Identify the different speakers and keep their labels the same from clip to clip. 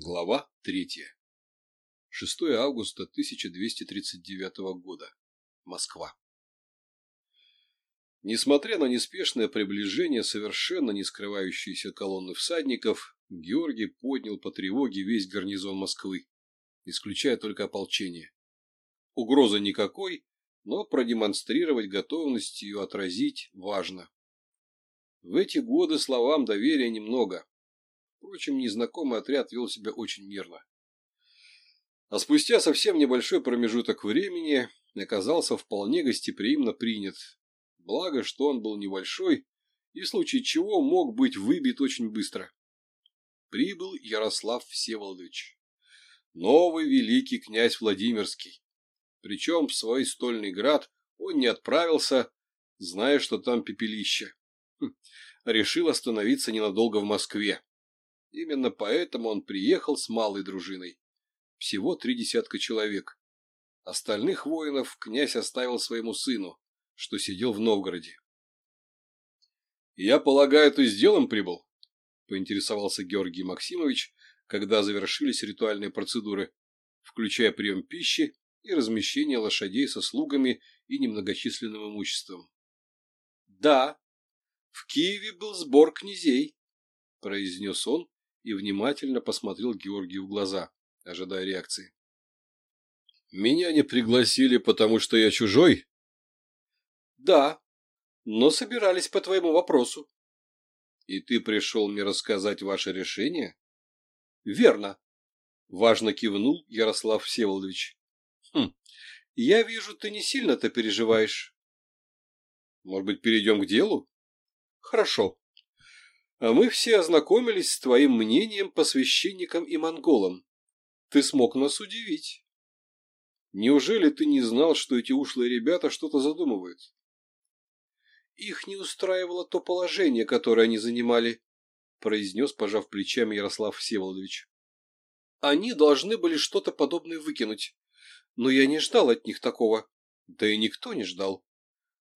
Speaker 1: Глава 3. 6 августа 1239 года. Москва. Несмотря на неспешное приближение совершенно не скрывающейся колонны всадников, Георгий поднял по тревоге весь гарнизон Москвы, исключая только ополчение. Угрозы никакой, но продемонстрировать готовность ее отразить важно. В эти годы словам доверия немного, Впрочем, незнакомый отряд вел себя очень мирно. А спустя совсем небольшой промежуток времени оказался вполне гостеприимно принят. Благо, что он был небольшой и в случае чего мог быть выбит очень быстро. Прибыл Ярослав Всеволодович, новый великий князь Владимирский. Причем в свой стольный град он не отправился, зная, что там пепелище. Хм, а решил остановиться ненадолго в Москве. Именно поэтому он приехал с малой дружиной. Всего три десятка человек. Остальных воинов князь оставил своему сыну, что сидел в Новгороде. «Я полагаю, ты с делом прибыл?» – поинтересовался Георгий Максимович, когда завершились ритуальные процедуры, включая прием пищи и размещение лошадей со слугами и немногочисленным имуществом. «Да, в Киеве был сбор князей», – произнес он, и внимательно посмотрел Георгию в глаза, ожидая реакции. «Меня не пригласили, потому что я чужой?» «Да, но собирались по твоему вопросу». «И ты пришел мне рассказать ваше решение?» «Верно», — важно кивнул Ярослав Всеволодович. «Хм, я вижу, ты не сильно-то переживаешь». «Может быть, перейдем к делу?» «Хорошо», а мы все ознакомились с твоим мнением по священникам и монголам. Ты смог нас удивить. Неужели ты не знал, что эти ушлые ребята что-то задумывают? Их не устраивало то положение, которое они занимали, произнес, пожав плечами Ярослав Всеволодович. Они должны были что-то подобное выкинуть. Но я не ждал от них такого. Да и никто не ждал.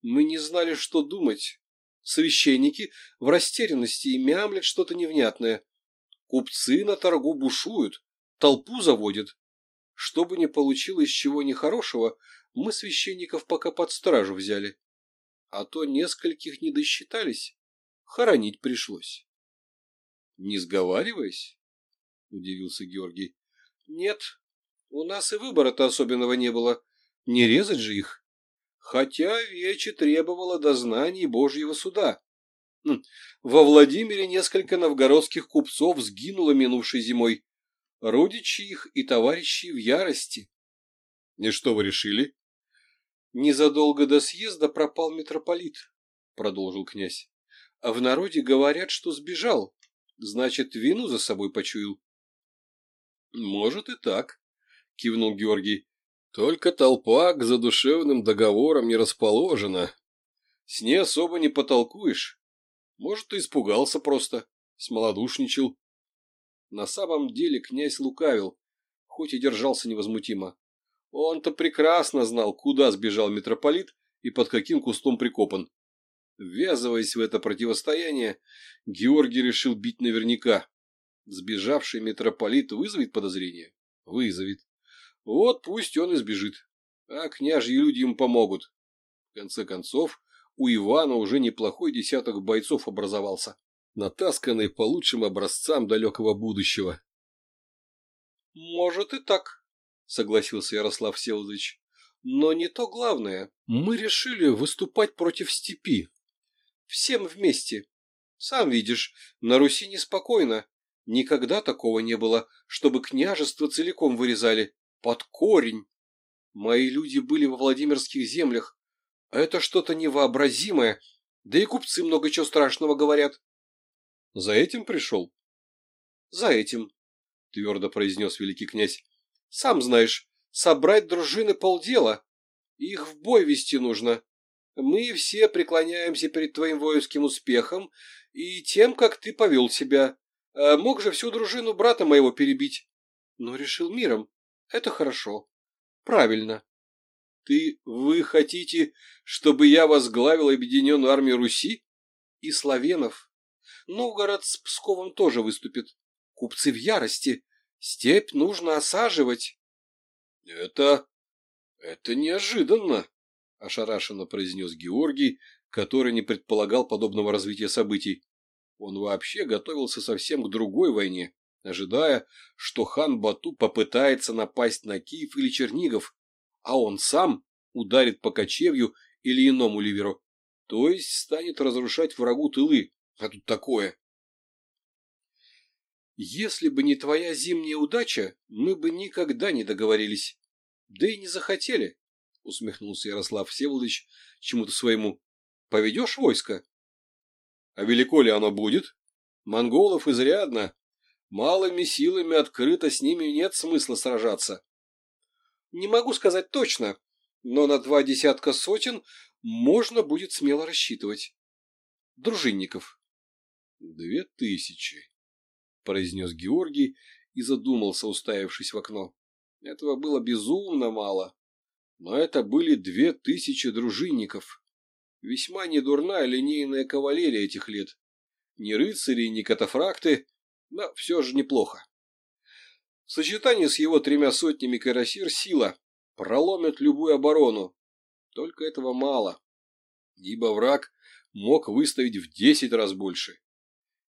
Speaker 1: Мы не знали, что думать, Священники в растерянности и мямлят что-то невнятное. Купцы на торгу бушуют, толпу заводят. Чтобы не получилось чего нехорошего, мы священников пока под стражу взяли. А то нескольких не досчитались, хоронить пришлось. — Не сговариваясь? — удивился Георгий. — Нет, у нас и выбора-то особенного не было. Не резать же их хотя Вече требовала дознаний Божьего суда. Хм, во Владимире несколько новгородских купцов сгинуло минувшей зимой. Родичи их и товарищи в ярости. — И что вы решили? — Незадолго до съезда пропал митрополит, — продолжил князь. — А в народе говорят, что сбежал. Значит, вину за собой почуял. — Может и так, — кивнул Георгий. Только толпа к задушевным договорам не расположена. С ней особо не потолкуешь. Может, и испугался просто, смолодушничал. На самом деле князь лукавил, хоть и держался невозмутимо. Он-то прекрасно знал, куда сбежал митрополит и под каким кустом прикопан. Ввязываясь в это противостояние, Георгий решил бить наверняка. Сбежавший митрополит вызовет подозрение? Вызовет. Вот пусть он избежит. А княжьи люди им помогут. В конце концов, у Ивана уже неплохой десяток бойцов образовался, натасканный по лучшим образцам далекого будущего. — Может и так, — согласился Ярослав Селович. — Но не то главное. Мы решили выступать против степи. Всем вместе. Сам видишь, на Руси неспокойно. Никогда такого не было, чтобы княжество целиком вырезали под корень. Мои люди были во Владимирских землях. Это что-то невообразимое. Да и купцы много чего страшного говорят. — За этим пришел? — За этим, — твердо произнес великий князь. — Сам знаешь, собрать дружины полдела. Их в бой вести нужно. Мы все преклоняемся перед твоим воинским успехом и тем, как ты повел себя. Э, мог же всю дружину брата моего перебить, но решил миром. Это хорошо. Правильно. Ты, вы хотите, чтобы я возглавил Объединенную армию Руси? И Славенов. Новгород с Псковом тоже выступит. Купцы в ярости.
Speaker 2: Степь нужно осаживать.
Speaker 1: Это... это неожиданно, ошарашенно произнес Георгий, который не предполагал подобного развития событий. Он вообще готовился совсем к другой войне ожидая, что хан Бату попытается напасть на Киев или Чернигов, а он сам ударит по кочевью или иному ливеру, то есть станет разрушать врагу тылы, а тут такое.
Speaker 2: Если бы не твоя зимняя удача, мы бы никогда не договорились. Да и не захотели, — усмехнулся Ярослав Всеволодович чему-то своему. — Поведешь войско?
Speaker 1: — А велико ли оно будет? Монголов изрядно, Малыми силами открыто с ними нет смысла сражаться.
Speaker 2: Не могу сказать точно, но на два десятка сотен можно будет смело рассчитывать. Дружинников.
Speaker 1: Две тысячи, произнес Георгий и задумался, уставившись в окно. Этого было безумно мало. Но это были две тысячи дружинников. Весьма недурная линейная кавалерия этих лет. Ни рыцари, ни катафракты, но все же неплохо. В сочетании с его тремя сотнями карасир сила проломит любую оборону. Только этого мало, ибо враг мог выставить в 10 раз больше.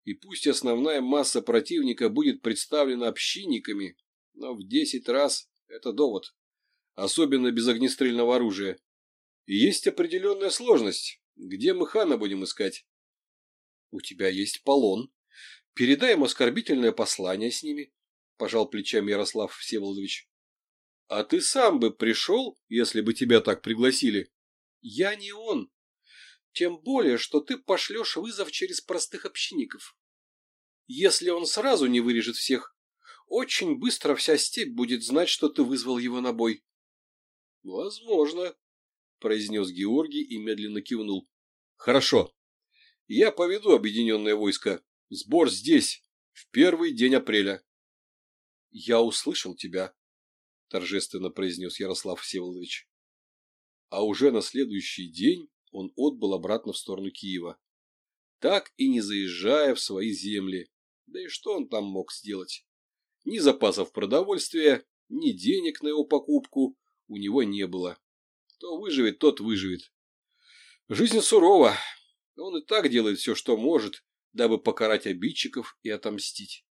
Speaker 1: И пусть основная масса противника будет представлена общинниками, но в 10 раз это довод, особенно без огнестрельного оружия. И есть определенная сложность, где мы хана будем искать.
Speaker 2: — У тебя есть полон, Передаем оскорбительное послание с ними, пожал плечами Ярослав Всеволодович.
Speaker 1: А ты сам бы пришел, если бы тебя так пригласили.
Speaker 2: Я не он. Тем более, что ты пошлешь вызов через простых общинников. Если он сразу не вырежет всех, очень быстро вся степь будет знать, что ты вызвал его на бой.
Speaker 1: — Возможно, — произнес Георгий и медленно кивнул. — Хорошо. Я поведу объединенное войско. Сбор здесь, в первый день апреля.
Speaker 2: — Я услышал тебя, — торжественно произнес Ярослав Всеволодович.
Speaker 1: А уже на следующий день он отбыл обратно в сторону Киева, так и не заезжая в свои земли. Да и что он там мог сделать? Ни запасов продовольствия, ни денег на его покупку у него не было. Кто выживет, тот выживет. Жизнь сурова. Он и так делает все, что может, дабы покарать обидчиков и отомстить.